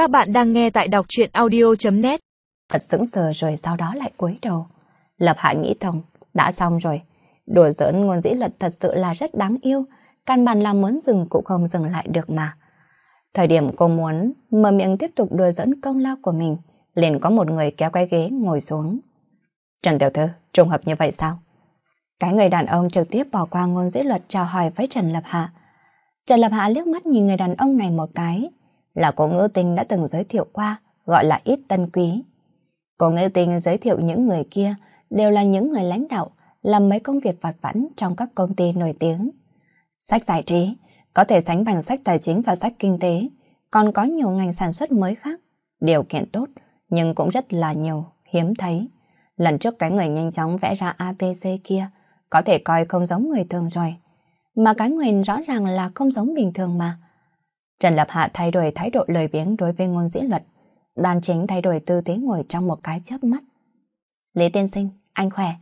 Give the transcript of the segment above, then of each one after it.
Các bạn đang nghe tại đọc truyện audio.net Thật sững sờ rồi sau đó lại cúi đầu. Lập Hạ nghĩ thông, đã xong rồi. Đùa giỡn ngôn dĩ luật thật sự là rất đáng yêu, căn bản là muốn dừng cũng không dừng lại được mà. Thời điểm cô muốn mở miệng tiếp tục đùa giỡn công lao của mình, liền có một người kéo cái ghế ngồi xuống. Trần Tiểu Thư, trùng hợp như vậy sao? Cái người đàn ông trực tiếp bỏ qua ngôn dĩ luật chào hỏi với Trần Lập Hạ. Trần Lập Hạ liếc mắt nhìn người đàn ông này một cái, là cô ngữ tinh đã từng giới thiệu qua, gọi là ít tân quý. Cô ngữ tinh giới thiệu những người kia đều là những người lãnh đạo, làm mấy công việc vặt vãnh trong các công ty nổi tiếng. Sách giải trí có thể sánh bằng sách tài chính và sách kinh tế, còn có nhiều ngành sản xuất mới khác. Điều kiện tốt, nhưng cũng rất là nhiều, hiếm thấy. Lần trước cái người nhanh chóng vẽ ra ABC kia, có thể coi không giống người thường rồi. Mà cái người rõ ràng là không giống bình thường mà. Trần Lập Hạ thay đổi thái độ lời biếng đối với ngôn dĩ luật. Đoàn chính thay đổi tư thế ngồi trong một cái chớp mắt. Lý tiên sinh, anh khỏe.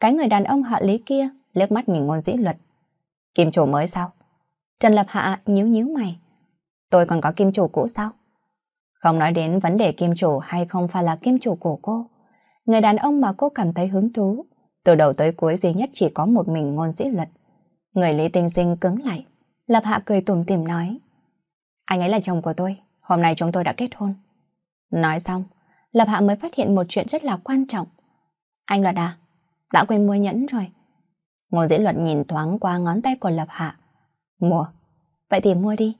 Cái người đàn ông họ Lý kia liếc mắt nhìn ngôn dĩ luật. Kim chủ mới sao? Trần Lập Hạ nhíu nhíu mày. Tôi còn có kim chủ cũ sao? Không nói đến vấn đề kim chủ hay không phải là kim chủ của cô. Người đàn ông mà cô cảm thấy hứng thú. Từ đầu tới cuối duy nhất chỉ có một mình ngôn dĩ luật. Người Lý Tinh Sinh cứng lại. Lập Hạ cười tủm tỉm nói. Anh ấy là chồng của tôi, hôm nay chúng tôi đã kết hôn. Nói xong, Lập Hạ mới phát hiện một chuyện rất là quan trọng. Anh Luật à, đã quên mua nhẫn rồi. Ngô Dĩ Luật nhìn thoáng qua ngón tay của Lập Hạ. Mua, vậy thì mua đi.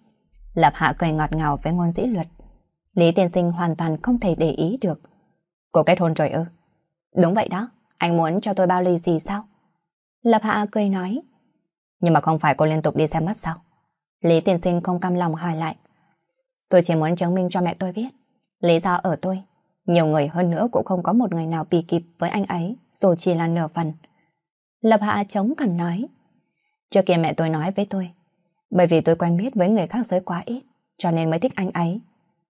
Lập Hạ cười ngọt ngào với Ngôn Dĩ Luật. Lý Tiên Sinh hoàn toàn không thể để ý được. Cô kết hôn rồi ư? Đúng vậy đó, anh muốn cho tôi bao lì gì sao? Lập Hạ cười nói. Nhưng mà không phải cô liên tục đi xem mắt sao? Lý Tiên Sinh không cam lòng hỏi lại. Tôi chỉ muốn chứng minh cho mẹ tôi biết. Lý do ở tôi. Nhiều người hơn nữa cũng không có một người nào bị kịp với anh ấy, dù chỉ là nửa phần. Lập Hạ chống cằm nói. Trước kia mẹ tôi nói với tôi, bởi vì tôi quen biết với người khác giới quá ít, cho nên mới thích anh ấy.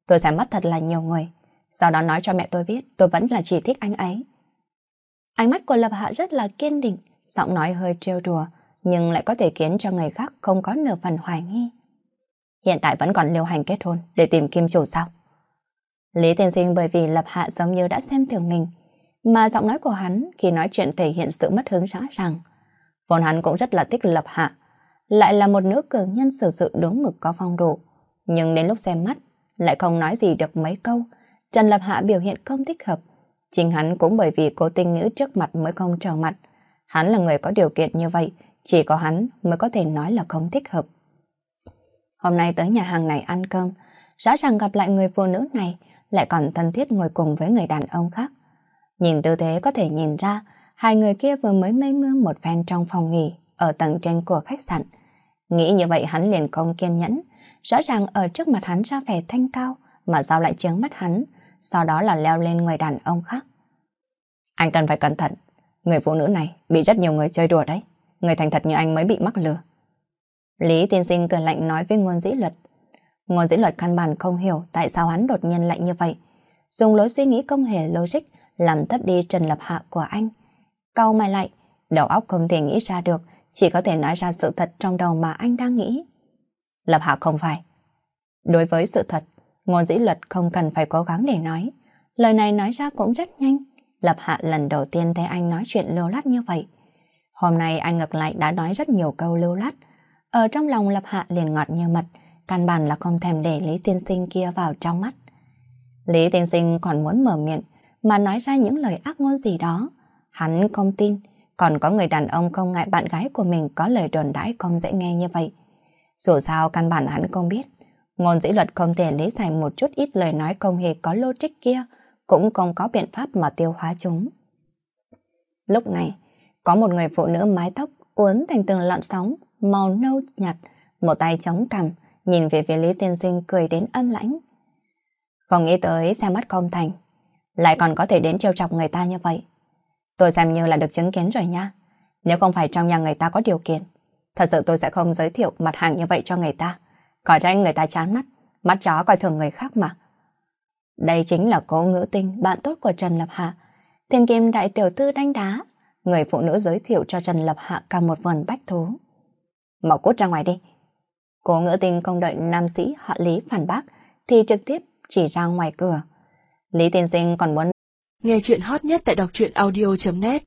Tôi sẽ mất thật là nhiều người, sau đó nói cho mẹ tôi biết tôi vẫn là chỉ thích anh ấy. Ánh mắt của Lập Hạ rất là kiên định, giọng nói hơi trêu đùa, nhưng lại có thể khiến cho người khác không có nửa phần hoài nghi. Hiện tại vẫn còn lưu hành kết hôn để tìm kim chủ sao? Lý Tiên Sinh bởi vì Lập Hạ giống như đã xem thường mình, mà giọng nói của hắn khi nói chuyện thể hiện sự mất hứng rõ ràng. Vốn hắn cũng rất là thích Lập Hạ, lại là một nữ cường nhân xử sự đúng mực có phong độ. Nhưng đến lúc xem mắt, lại không nói gì được mấy câu, Trần Lập Hạ biểu hiện không thích hợp. Chính hắn cũng bởi vì cố tình ngữ trước mặt mới không trở mặt. Hắn là người có điều kiện như vậy, chỉ có hắn mới có thể nói là không thích hợp. Hôm nay tới nhà hàng này ăn cơm, rõ ràng gặp lại người phụ nữ này lại còn thân thiết ngồi cùng với người đàn ông khác. Nhìn tư thế có thể nhìn ra, hai người kia vừa mới mây mưa một phen trong phòng nghỉ ở tầng trên của khách sạn. Nghĩ như vậy hắn liền không kiên nhẫn, rõ ràng ở trước mặt hắn ra vẻ thanh cao mà sao lại chướng mắt hắn, sau đó là leo lên người đàn ông khác. Anh cần phải cẩn thận, người phụ nữ này bị rất nhiều người chơi đùa đấy người thành thật như anh mới bị mắc lừa. Lý tiên sinh cười lạnh nói với ngôn dĩ luật. Ngôn dĩ luật căn bản không hiểu tại sao hắn đột nhiên lạnh như vậy. Dùng lối suy nghĩ không hề logic làm thấp đi trần lập hạ của anh. Câu mày lại, đầu óc không thể nghĩ ra được, chỉ có thể nói ra sự thật trong đầu mà anh đang nghĩ. Lập hạ không phải. Đối với sự thật, ngôn dĩ luật không cần phải cố gắng để nói. Lời này nói ra cũng rất nhanh. Lập hạ lần đầu tiên thấy anh nói chuyện lô lát như vậy. Hôm nay anh ngược lại đã nói rất nhiều câu lưu lát. Ở trong lòng Lập Hạ liền ngọt như mật, căn bản là không thèm để Lý Tiên Sinh kia vào trong mắt. Lý Tiên Sinh còn muốn mở miệng mà nói ra những lời ác ngôn gì đó. Hắn không tin, còn có người đàn ông không ngại bạn gái của mình có lời đồn đãi không dễ nghe như vậy. Dù sao căn bản hắn không biết, ngôn dĩ luật không thể lý giải một chút ít lời nói không hề có logic kia, cũng không có biện pháp mà tiêu hóa chúng. Lúc này, có một người phụ nữ mái tóc uốn thành từng lọn sóng, màu nâu nhạt, một tay chống cằm, nhìn về phía Lý Tiên Sinh cười đến âm lãnh. Không nghĩ tới xem mắt không thành, lại còn có thể đến trêu chọc người ta như vậy. Tôi xem như là được chứng kiến rồi nha. Nếu không phải trong nhà người ta có điều kiện, thật sự tôi sẽ không giới thiệu mặt hàng như vậy cho người ta. Coi ra người ta chán mắt, mắt chó coi thường người khác mà. Đây chính là cô ngữ tinh, bạn tốt của Trần Lập Hạ. Thiên kim đại tiểu thư đánh đá, người phụ nữ giới thiệu cho Trần Lập Hạ cả một vườn bách thú. Mau cút ra ngoài đi. Cô ngỡ tình không đợi nam sĩ họ Lý phản bác, thì trực tiếp chỉ ra ngoài cửa. Lý tiên sinh còn muốn Nghe chuyện hot nhất tại đọc truyện audio.net